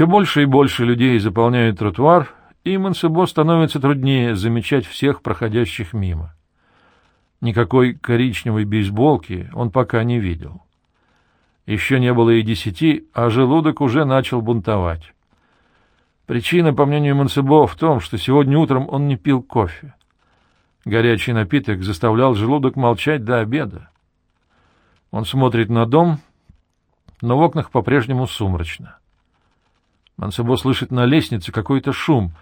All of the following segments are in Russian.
Все больше и больше людей заполняют тротуар, и Мансебо становится труднее замечать всех проходящих мимо. Никакой коричневой бейсболки он пока не видел. Еще не было и десяти, а желудок уже начал бунтовать. Причина, по мнению Мансебо, в том, что сегодня утром он не пил кофе. Горячий напиток заставлял желудок молчать до обеда. Он смотрит на дом, но в окнах по-прежнему сумрачно. Мансебо слышит на лестнице какой-то шум,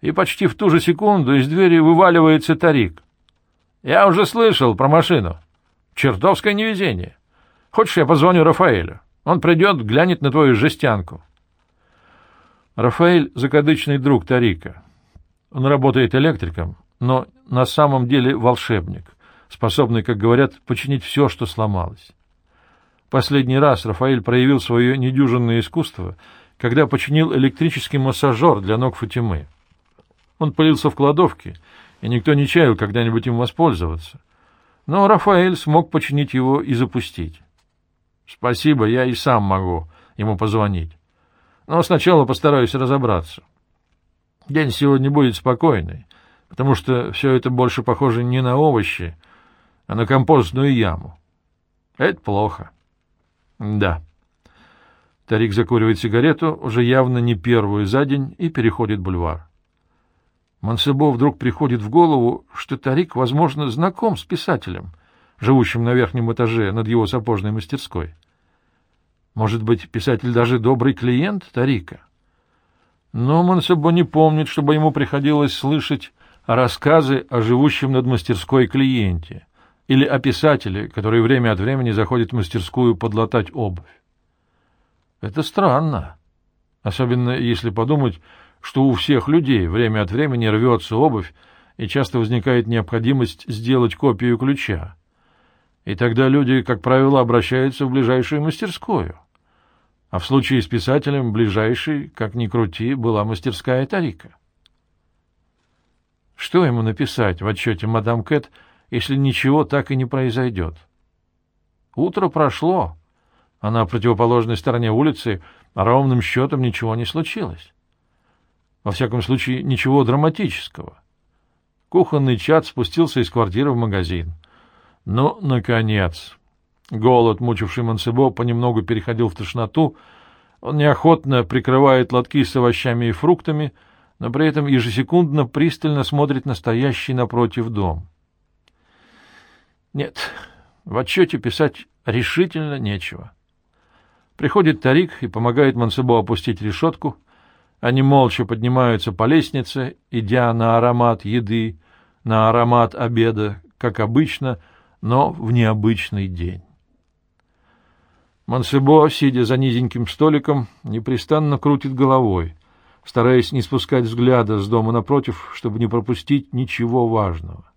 и почти в ту же секунду из двери вываливается Тарик. «Я уже слышал про машину. Чертовское невезение. Хочешь, я позвоню Рафаэлю? Он придет, глянет на твою жестянку». Рафаэль — закадычный друг Тарика. Он работает электриком, но на самом деле волшебник, способный, как говорят, починить все, что сломалось. Последний раз Рафаэль проявил свое недюжинное искусство — когда починил электрический массажер для ног Фатимы. Он пылился в кладовке, и никто не чаял когда-нибудь им воспользоваться. Но Рафаэль смог починить его и запустить. Спасибо, я и сам могу ему позвонить. Но сначала постараюсь разобраться. День сегодня будет спокойный, потому что все это больше похоже не на овощи, а на компостную яму. Это плохо. Да. Тарик закуривает сигарету, уже явно не первую за день, и переходит бульвар. Мансебо вдруг приходит в голову, что Тарик, возможно, знаком с писателем, живущим на верхнем этаже над его сапожной мастерской. Может быть, писатель даже добрый клиент Тарика? Но Мансебо не помнит, чтобы ему приходилось слышать рассказы о живущем над мастерской клиенте или о писателе, который время от времени заходит в мастерскую подлатать обувь. Это странно, особенно если подумать, что у всех людей время от времени рвется обувь, и часто возникает необходимость сделать копию ключа. И тогда люди, как правило, обращаются в ближайшую мастерскую. А в случае с писателем ближайшей, как ни крути, была мастерская Тарика. Что ему написать в отчете мадам Кэт, если ничего так и не произойдет? Утро прошло, а на противоположной стороне улицы ровным счетом ничего не случилось. Во всяком случае, ничего драматического. Кухонный чад спустился из квартиры в магазин. Ну, наконец! Голод, мучивший Мансебо, понемногу переходил в тошноту. Он неохотно прикрывает лотки с овощами и фруктами, но при этом ежесекундно пристально смотрит на стоящий напротив дом. Нет, в отчете писать решительно нечего. Приходит Тарик и помогает Мансебо опустить решетку. Они молча поднимаются по лестнице, идя на аромат еды, на аромат обеда, как обычно, но в необычный день. Мансебо, сидя за низеньким столиком, непрестанно крутит головой, стараясь не спускать взгляда с дома напротив, чтобы не пропустить ничего важного.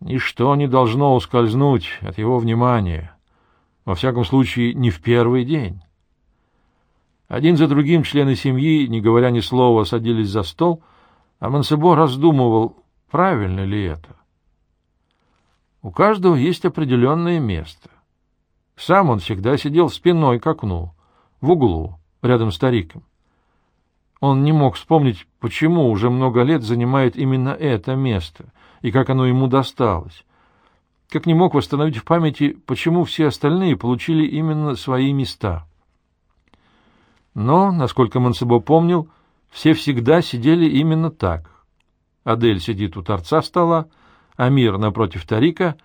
Ничто не должно ускользнуть от его внимания — во всяком случае, не в первый день. Один за другим члены семьи, не говоря ни слова, садились за стол, а Мансебо раздумывал, правильно ли это. У каждого есть определенное место. Сам он всегда сидел спиной к окну, в углу, рядом с стариком. Он не мог вспомнить, почему уже много лет занимает именно это место и как оно ему досталось, как не мог восстановить в памяти, почему все остальные получили именно свои места. Но, насколько Мансебо помнил, все всегда сидели именно так. Адель сидит у торца стола, Амир напротив Тарика,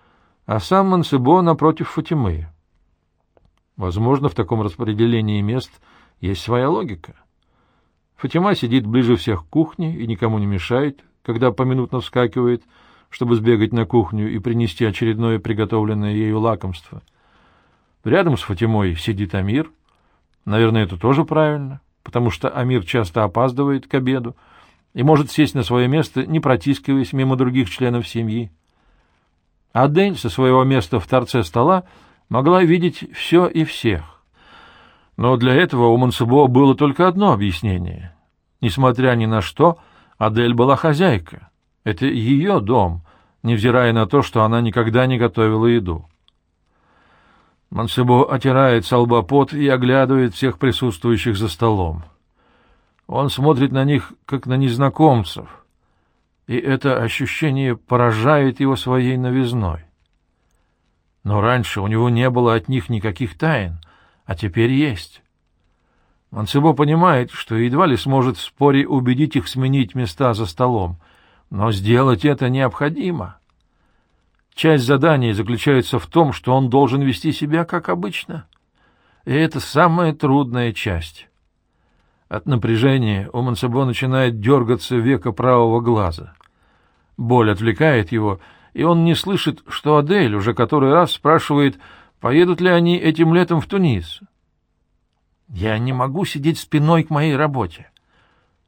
а сам Мансебо напротив Фатимы. Возможно, в таком распределении мест есть своя логика. Фатима сидит ближе всех к кухне и никому не мешает, когда поминутно вскакивает — чтобы сбегать на кухню и принести очередное приготовленное ею лакомство. Рядом с Фатимой сидит Амир. Наверное, это тоже правильно, потому что Амир часто опаздывает к обеду и может сесть на свое место, не протискиваясь мимо других членов семьи. Адель со своего места в торце стола могла видеть все и всех. Но для этого у Мансебо было только одно объяснение. Несмотря ни на что, Адель была хозяйка — это ее дом, невзирая на то, что она никогда не готовила еду. Мансебо отирает с лба пот и оглядывает всех присутствующих за столом. Он смотрит на них, как на незнакомцев, и это ощущение поражает его своей новизной. Но раньше у него не было от них никаких тайн, а теперь есть. Мансебо понимает, что едва ли сможет в споре убедить их сменить места за столом, но сделать это необходимо. Часть задания заключается в том, что он должен вести себя как обычно. И это самая трудная часть. От напряжения у Мансебо начинает дергаться века правого глаза. Боль отвлекает его, и он не слышит, что Адель уже который раз спрашивает, поедут ли они этим летом в Тунис. Я не могу сидеть спиной к моей работе.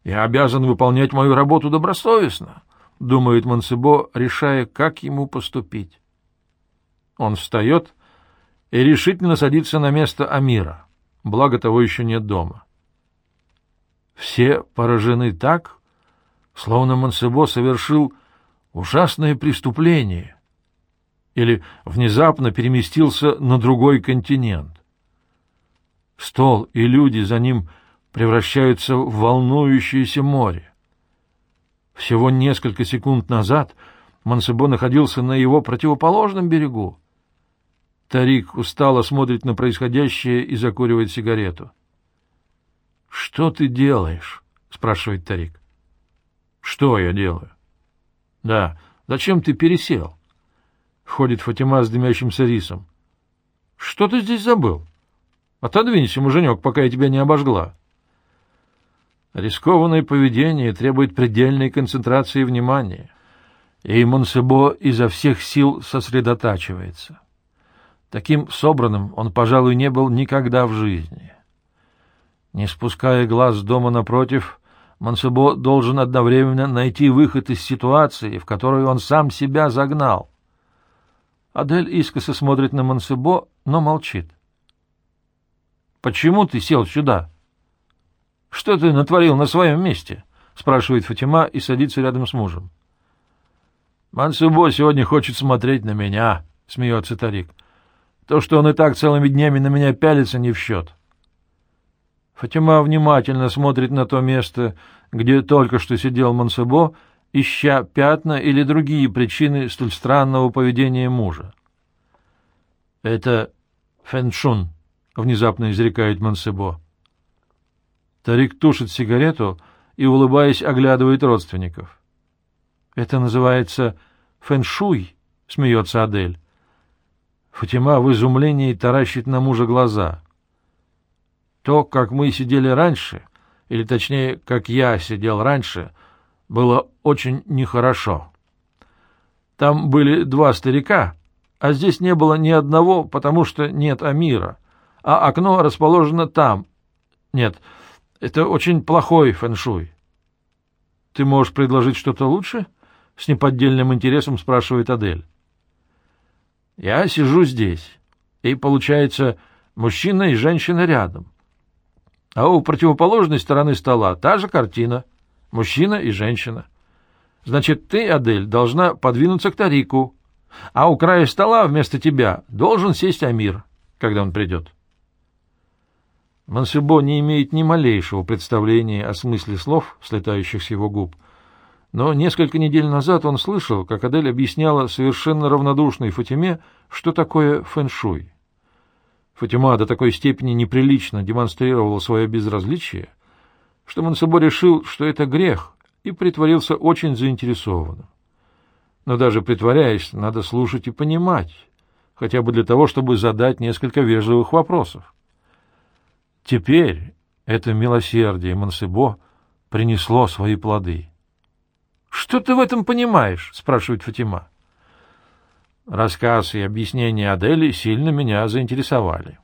Я обязан выполнять мою работу добросовестно, — думает Мансебо, решая, как ему поступить. Он встает и решительно садится на место Амира, благо того еще нет дома. Все поражены так, словно Мансебо совершил ужасное преступление или внезапно переместился на другой континент. Стол и люди за ним превращаются в волнующееся море. Всего несколько секунд назад Мансебо находился на его противоположном берегу. Тарик устало смотрит на происходящее и закуривает сигарету. — Что ты делаешь? — спрашивает Тарик. — Что я делаю? — Да. Зачем ты пересел? Входит Фатима с дымящимся рисом. — Что ты здесь забыл? — Отодвинься, муженек, пока я тебя не обожгла. Рискованное поведение требует предельной концентрации внимания, и Монсебо изо всех сил сосредотачивается. Таким собранным он, пожалуй, не был никогда в жизни. Не спуская глаз с дома напротив, Монсебо должен одновременно найти выход из ситуации, в которую он сам себя загнал. Адель искоса смотрит на Монсебо, но молчит. Почему ты сел сюда? — Что ты натворил на своем месте? — спрашивает Фатима и садится рядом с мужем. — Мансубо сегодня хочет смотреть на меня, — смеется Тарик. — То, что он и так целыми днями на меня пялится, не в счет. Фатима внимательно смотрит на то место, где только что сидел Мансубо, ища пятна или другие причины столь странного поведения мужа. — Это Фэншун, — внезапно изрекает Мансебо. Тарик тушит сигарету и, улыбаясь, оглядывает родственников. — Это называется фэншуй, — смеется Адель. Фатима в изумлении таращит на мужа глаза. То, как мы сидели раньше, или точнее, как я сидел раньше, было очень нехорошо. Там были два старика, а здесь не было ни одного, потому что нет Амира — а окно расположено там. Нет, это очень плохой фэншуй. — Ты можешь предложить что-то лучше? — с неподдельным интересом спрашивает Адель. — Я сижу здесь, и, получается, мужчина и женщина рядом. А у противоположной стороны стола та же картина — мужчина и женщина. Значит, ты, Адель, должна подвинуться к Тарику, а у края стола вместо тебя должен сесть Амир, когда он придет. — Мансебо не имеет ни малейшего представления о смысле слов, слетающих с его губ, но несколько недель назад он слышал, как Адель объясняла совершенно равнодушной Фатиме, что такое фэншуй. Фатима до такой степени неприлично демонстрировала свое безразличие, что Мансебо решил, что это грех, и притворился очень заинтересованным. Но даже притворяясь, надо слушать и понимать, хотя бы для того, чтобы задать несколько вежливых вопросов. Теперь это милосердие Мансебо принесло свои плоды. — Что ты в этом понимаешь? — спрашивает Фатима. Рассказ и объяснения Адели сильно меня заинтересовали.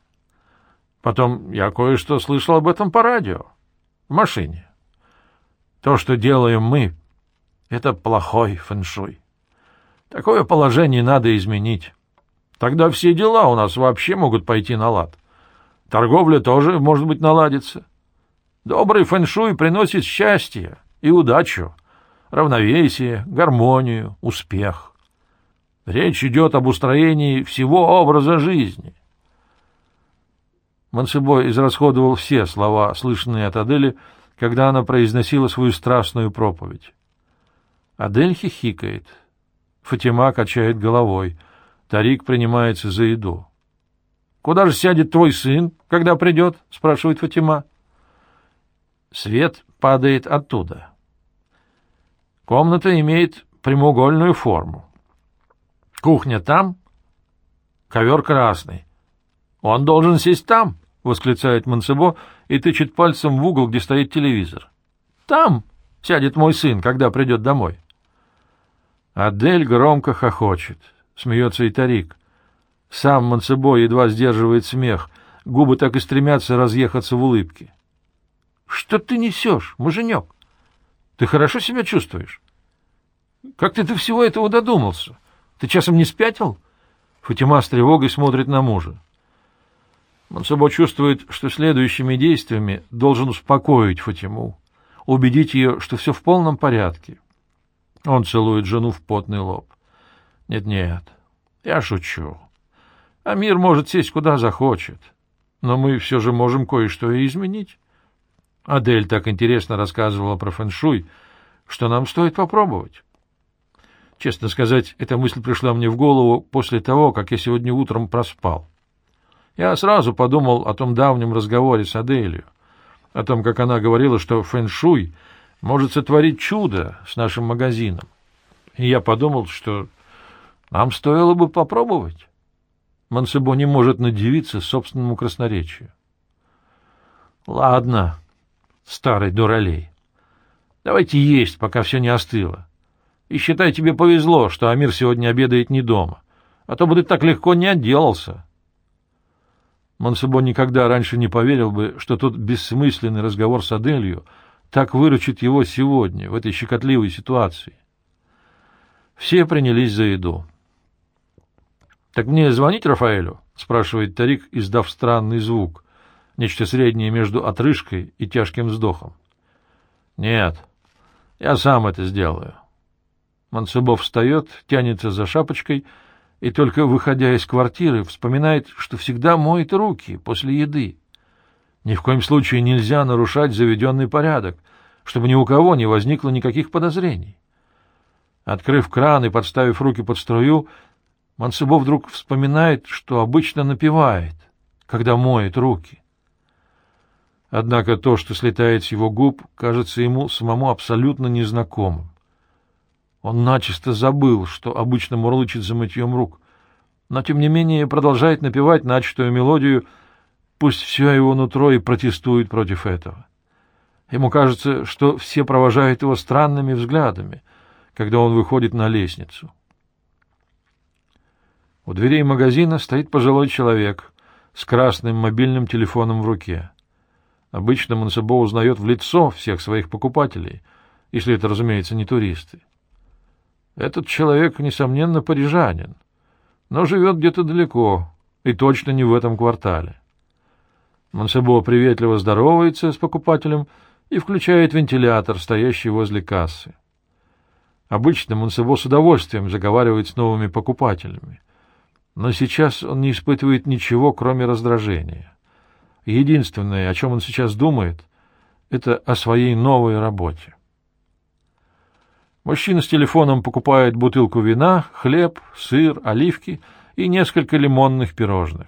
Потом я кое-что слышал об этом по радио, в машине. То, что делаем мы, — это плохой фэншуй. Такое положение надо изменить. Тогда все дела у нас вообще могут пойти на лад. Торговля тоже, может быть, наладится. Добрый фэншуй приносит счастье и удачу, равновесие, гармонию, успех. Речь идет об устроении всего образа жизни. Мансебой израсходовал все слова, слышанные от Адели, когда она произносила свою страстную проповедь. Адель хихикает. Фатима качает головой. Тарик принимается за еду. — Куда же сядет твой сын, когда придет? — спрашивает Фатима. Свет падает оттуда. Комната имеет прямоугольную форму. Кухня там, ковер красный. Он должен сесть там, — восклицает Мансебо и тычет пальцем в угол, где стоит телевизор. Там сядет мой сын, когда придет домой. Адель громко хохочет. Смеется и Тарик. Сам Мансебо едва сдерживает смех. Губы так и стремятся разъехаться в улыбке. — Что ты несешь, муженек? Ты хорошо себя чувствуешь? Как ты до всего этого додумался? Ты часом не спятил? Фатима с тревогой смотрит на мужа. Мансабо чувствует, что следующими действиями должен успокоить Фатиму, убедить ее, что все в полном порядке. Он целует жену в потный лоб. «Нет-нет, я шучу. Амир может сесть куда захочет, но мы все же можем кое-что и изменить». Адель так интересно рассказывала про фэншуй, что нам стоит попробовать. Честно сказать, эта мысль пришла мне в голову после того, как я сегодня утром проспал. Я сразу подумал о том давнем разговоре с Аделью, о том, как она говорила, что фэншуй может сотворить чудо с нашим магазином. И я подумал, что нам стоило бы попробовать. Мансебо не может надевиться собственному красноречию. Ладно, старый дуралей, давайте есть, пока все не остыло. И считай, тебе повезло, что Амир сегодня обедает не дома, а то бы ты так легко не отделался. Монсебо никогда раньше не поверил бы, что тот бессмысленный разговор с Аделью так выручит его сегодня, в этой щекотливой ситуации. Все принялись за еду. — Так мне звонить Рафаэлю? — спрашивает Тарик, издав странный звук, нечто среднее между отрыжкой и тяжким вздохом. — Нет, я сам это сделаю. Мансубов встает, тянется за шапочкой и, только выходя из квартиры, вспоминает, что всегда моет руки после еды. Ни в коем случае нельзя нарушать заведенный порядок, чтобы ни у кого не возникло никаких подозрений. Открыв кран и подставив руки под струю, Мансубов вдруг вспоминает, что обычно напевает, когда моет руки. Однако то, что слетает с его губ, кажется ему самому абсолютно незнакомым. Он начисто забыл, что обычно мурлычет за мытьем рук, но, тем не менее, продолжает напевать начатую мелодию, пусть все его нутро и протестует против этого. Ему кажется, что все провожают его странными взглядами, когда он выходит на лестницу. У дверей магазина стоит пожилой человек с красным мобильным телефоном в руке. Обычно Монсебо узнает в лицо всех своих покупателей, если это, разумеется, не туристы. Этот человек, несомненно, парижанин, но живет где-то далеко и точно не в этом квартале. Монсебо приветливо здоровается с покупателем и включает вентилятор, стоящий возле кассы. Обычно Монсебо с удовольствием заговаривает с новыми покупателями, но сейчас он не испытывает ничего, кроме раздражения. Единственное, о чем он сейчас думает, это о своей новой работе. Мужчина с телефоном покупает бутылку вина, хлеб, сыр, оливки и несколько лимонных пирожных.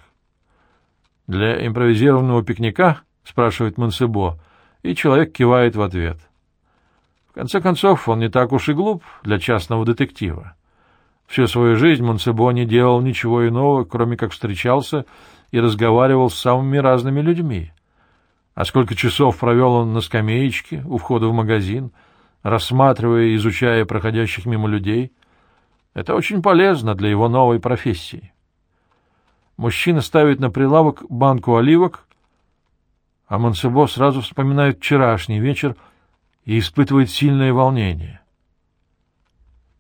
«Для импровизированного пикника?» — спрашивает Монсебо, и человек кивает в ответ. В конце концов, он не так уж и глуп для частного детектива. Всю свою жизнь Монсебо не делал ничего иного, кроме как встречался и разговаривал с самыми разными людьми. А сколько часов провел он на скамеечке у входа в магазин — рассматривая и изучая проходящих мимо людей. Это очень полезно для его новой профессии. Мужчина ставит на прилавок банку оливок, а Монсебо сразу вспоминает вчерашний вечер и испытывает сильное волнение.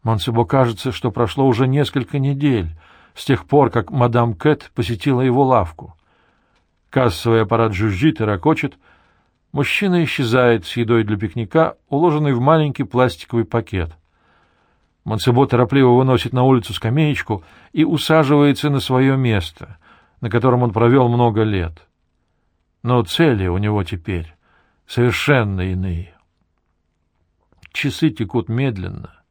Монсебо кажется, что прошло уже несколько недель с тех пор, как мадам Кэт посетила его лавку. Кассовый аппарат жужжит и ракочет — Мужчина исчезает с едой для пикника, уложенной в маленький пластиковый пакет. Монсебо торопливо выносит на улицу скамеечку и усаживается на свое место, на котором он провел много лет. Но цели у него теперь совершенно иные. Часы текут медленно.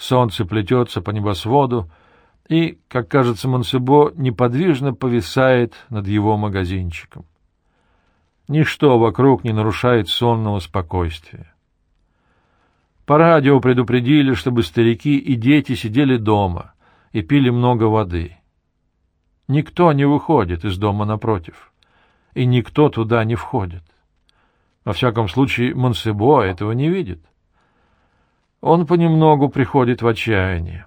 Солнце плетется по небосводу и, как кажется Монсебо, неподвижно повисает над его магазинчиком. Ничто вокруг не нарушает сонного спокойствия. По радио предупредили, чтобы старики и дети сидели дома и пили много воды. Никто не выходит из дома напротив, и никто туда не входит. Во всяком случае, Монсебо этого не видит. Он понемногу приходит в отчаяние.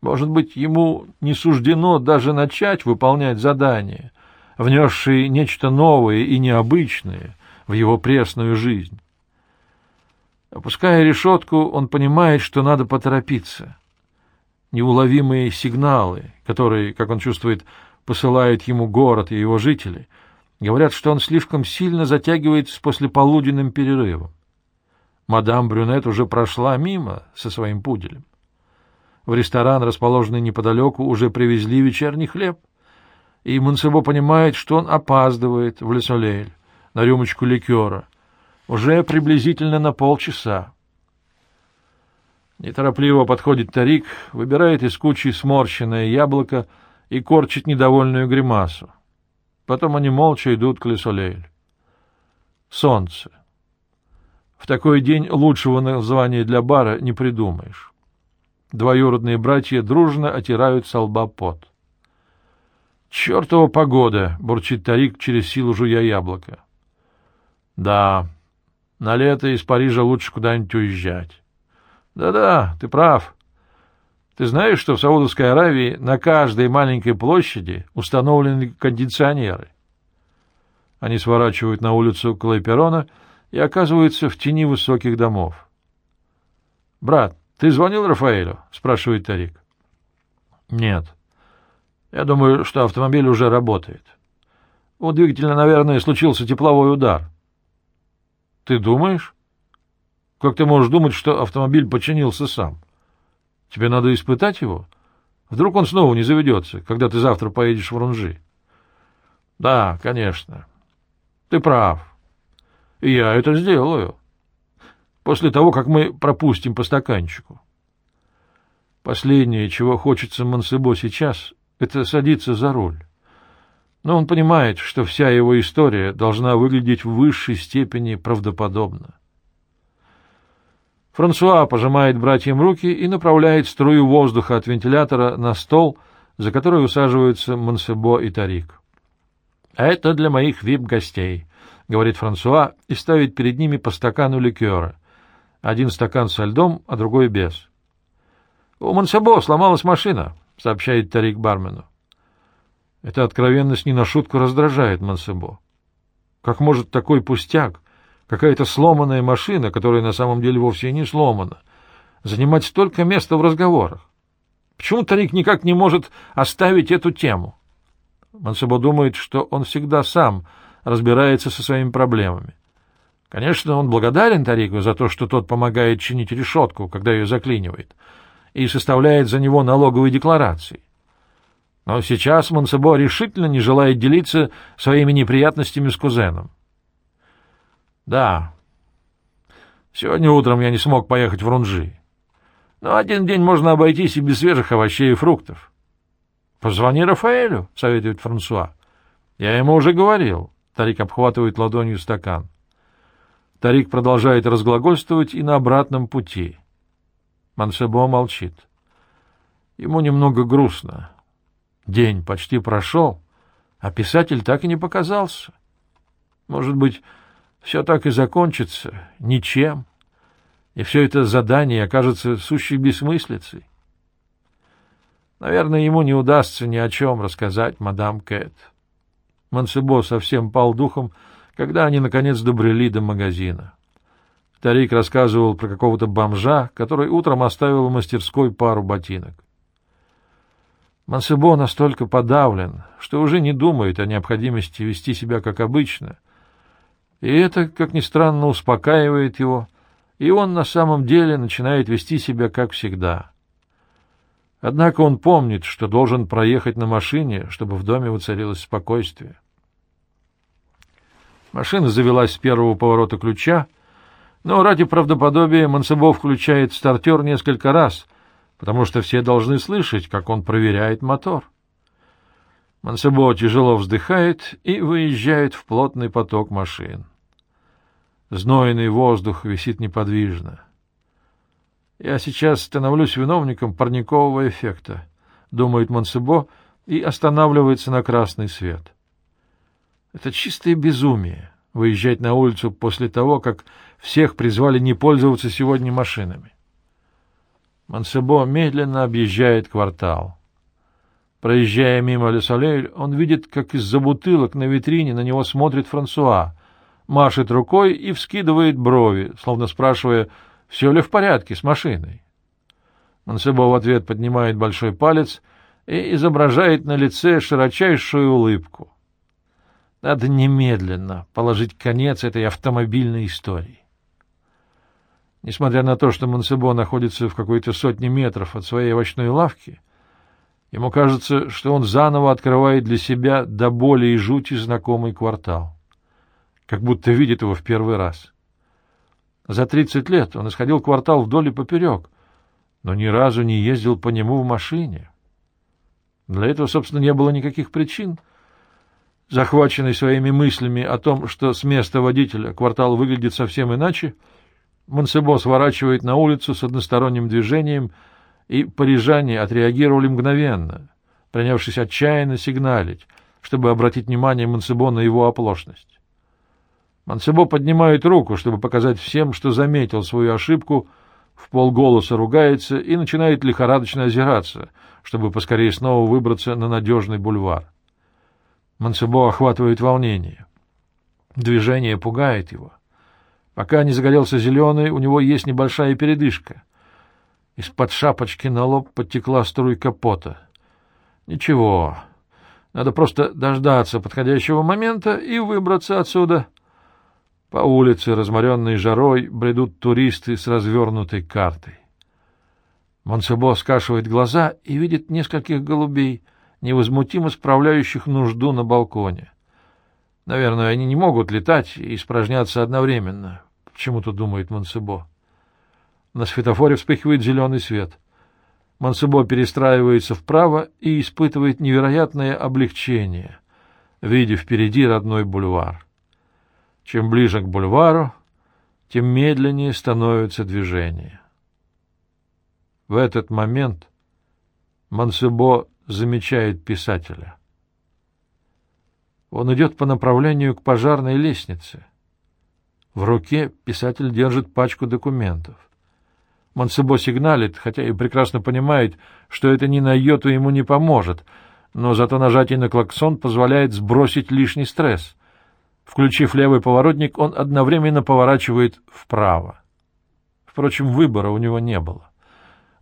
Может быть, ему не суждено даже начать выполнять задания, внесшие нечто новое и необычное в его пресную жизнь. Опуская решетку, он понимает, что надо поторопиться. Неуловимые сигналы, которые, как он чувствует, посылают ему город и его жители, говорят, что он слишком сильно затягивает с послеполуденным перерывом. Мадам Брюнет уже прошла мимо со своим пуделем. В ресторан, расположенный неподалеку, уже привезли вечерний хлеб, и Монсебо понимает, что он опаздывает в Лесолель на рюмочку ликера, уже приблизительно на полчаса. Неторопливо подходит Тарик, выбирает из кучи сморщенное яблоко и корчит недовольную гримасу. Потом они молча идут к Лесолель. Солнце. В такой день лучшего названия для бара не придумаешь. Двоюродные братья дружно отирают со лба пот. «Чертова погода!» — бурчит Тарик через силу жуя яблоко. «Да, на лето из Парижа лучше куда-нибудь уезжать». «Да-да, ты прав. Ты знаешь, что в Саудовской Аравии на каждой маленькой площади установлены кондиционеры?» Они сворачивают на улицу Клайперона — и оказываются в тени высоких домов. — Брат, ты звонил Рафаэлю? — спрашивает Тарик. — Нет. Я думаю, что автомобиль уже работает. У двигателя, наверное, случился тепловой удар. — Ты думаешь? Как ты можешь думать, что автомобиль починился сам? Тебе надо испытать его? Вдруг он снова не заведется, когда ты завтра поедешь в Рунжи? — Да, конечно. Ты прав. Я это сделаю. После того, как мы пропустим по стаканчику. Последнее, чего хочется Мансебо сейчас, это садиться за руль. Но он понимает, что вся его история должна выглядеть в высшей степени правдоподобно. Франсуа пожимает братьям руки и направляет струю воздуха от вентилятора на стол, за который усаживаются Монсебо и Тарик. «Это для моих вип-гостей», — говорит Франсуа и ставит перед ними по стакану ликера. Один стакан со льдом, а другой без. — У Монсабо сломалась машина, — сообщает Тарик бармену. Эта откровенность не на шутку раздражает Монсебо. Как может такой пустяк, какая-то сломанная машина, которая на самом деле вовсе не сломана, занимать столько места в разговорах? Почему Тарик никак не может оставить эту тему? Монсебо думает, что он всегда сам разбирается со своими проблемами. Конечно, он благодарен Тарику за то, что тот помогает чинить решетку, когда ее заклинивает, и составляет за него налоговые декларации. Но сейчас Монсебо решительно не желает делиться своими неприятностями с кузеном. Да, сегодня утром я не смог поехать в Рунжи. Но один день можно обойтись и без свежих овощей и фруктов. — Позвони Рафаэлю, — советует Франсуа. — Я ему уже говорил. Тарик обхватывает ладонью стакан. Тарик продолжает разглагольствовать и на обратном пути. Мансебо молчит. Ему немного грустно. День почти прошел, а писатель так и не показался. Может быть, все так и закончится ничем, и все это задание окажется сущей бессмыслицей. Наверное, ему не удастся ни о чем рассказать мадам Кэт. Мансебо совсем пал духом, когда они, наконец, добрели до магазина. Тарик рассказывал про какого-то бомжа, который утром оставил в мастерской пару ботинок. Мансебо настолько подавлен, что уже не думает о необходимости вести себя как обычно. И это, как ни странно, успокаивает его, и он на самом деле начинает вести себя как всегда. Однако он помнит, что должен проехать на машине, чтобы в доме воцарилось спокойствие. Машина завелась с первого поворота ключа, но ради правдоподобия Мансебо включает стартер несколько раз, потому что все должны слышать, как он проверяет мотор. Мансебо тяжело вздыхает и выезжает в плотный поток машин. Знойный воздух висит неподвижно. «Я сейчас становлюсь виновником парникового эффекта», — думает Мансебо и останавливается на красный свет. Это чистое безумие — выезжать на улицу после того, как всех призвали не пользоваться сегодня машинами. Мансебо медленно объезжает квартал. Проезжая мимо Лесолель, он видит, как из-за бутылок на витрине на него смотрит Франсуа, машет рукой и вскидывает брови, словно спрашивая, все ли в порядке с машиной. Мансебо в ответ поднимает большой палец и изображает на лице широчайшую улыбку. Надо немедленно положить конец этой автомобильной истории. Несмотря на то, что Мансебо находится в какой-то сотне метров от своей овощной лавки, ему кажется, что он заново открывает для себя до боли и жути знакомый квартал, как будто видит его в первый раз. За тридцать лет он исходил квартал вдоль и поперек, но ни разу не ездил по нему в машине. Для этого, собственно, не было никаких причин. Захваченный своими мыслями о том, что с места водителя квартал выглядит совсем иначе, Монсебо сворачивает на улицу с односторонним движением, и парижане отреагировали мгновенно, принявшись отчаянно сигналить, чтобы обратить внимание Монсебо на его оплошность. Монсебо поднимает руку, чтобы показать всем, что заметил свою ошибку, в полголоса ругается и начинает лихорадочно озираться, чтобы поскорее снова выбраться на надежный бульвар. Монсебо охватывает волнение. Движение пугает его. Пока не загорелся зеленый, у него есть небольшая передышка. Из-под шапочки на лоб подтекла струйка пота. Ничего, надо просто дождаться подходящего момента и выбраться отсюда. По улице, разморенной жарой, бредут туристы с развернутой картой. Монсебо скашивает глаза и видит нескольких голубей, невозмутимо справляющих нужду на балконе. Наверное, они не могут летать и испражняться одновременно, почему-то думает Монсебо. На светофоре вспыхивает зеленый свет. Монсебо перестраивается вправо и испытывает невероятное облегчение, видя впереди родной бульвар. Чем ближе к бульвару, тем медленнее становится движение. В этот момент Мансебо замечает писателя. Он идет по направлению к пожарной лестнице. В руке писатель держит пачку документов. Мансебо сигналит, хотя и прекрасно понимает, что это ни на йоту ему не поможет, но зато нажатие на клаксон позволяет сбросить лишний стресс — Включив левый поворотник, он одновременно поворачивает вправо. Впрочем, выбора у него не было.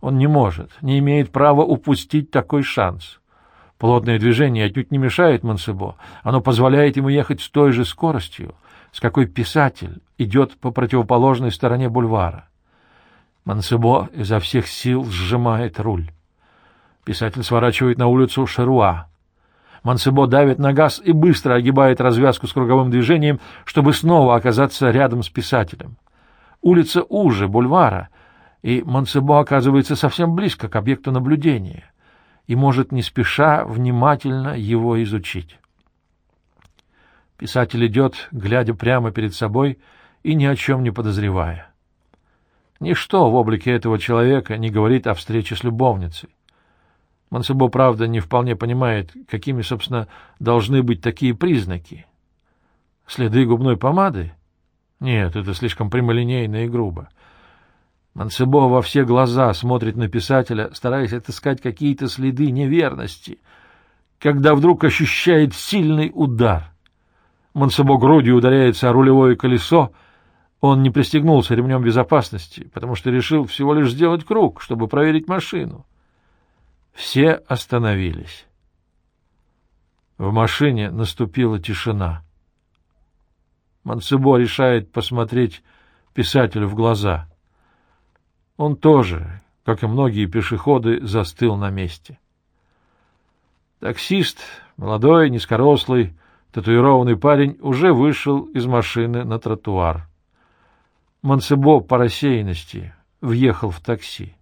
Он не может, не имеет права упустить такой шанс. Плотное движение отнюдь не мешает Мансебо. Оно позволяет ему ехать с той же скоростью, с какой писатель идет по противоположной стороне бульвара. Мансебо изо всех сил сжимает руль. Писатель сворачивает на улицу Шеруа. Мансебо давит на газ и быстро огибает развязку с круговым движением, чтобы снова оказаться рядом с писателем. Улица уже бульвара, и Мансебо оказывается совсем близко к объекту наблюдения и может не спеша внимательно его изучить. Писатель идет, глядя прямо перед собой и ни о чем не подозревая. Ничто в облике этого человека не говорит о встрече с любовницей. Мансебо, правда, не вполне понимает, какими, собственно, должны быть такие признаки. Следы губной помады? Нет, это слишком прямолинейно и грубо. Мансебо во все глаза смотрит на писателя, стараясь отыскать какие-то следы неверности, когда вдруг ощущает сильный удар. Мансебо грудью ударяется о рулевое колесо, он не пристегнулся ремнем безопасности, потому что решил всего лишь сделать круг, чтобы проверить машину. Все остановились. В машине наступила тишина. Мансебо решает посмотреть писателю в глаза. Он тоже, как и многие пешеходы, застыл на месте. Таксист, молодой, низкорослый, Татуированный парень уже вышел из машины на тротуар. Монсебо по рассеянности въехал в такси.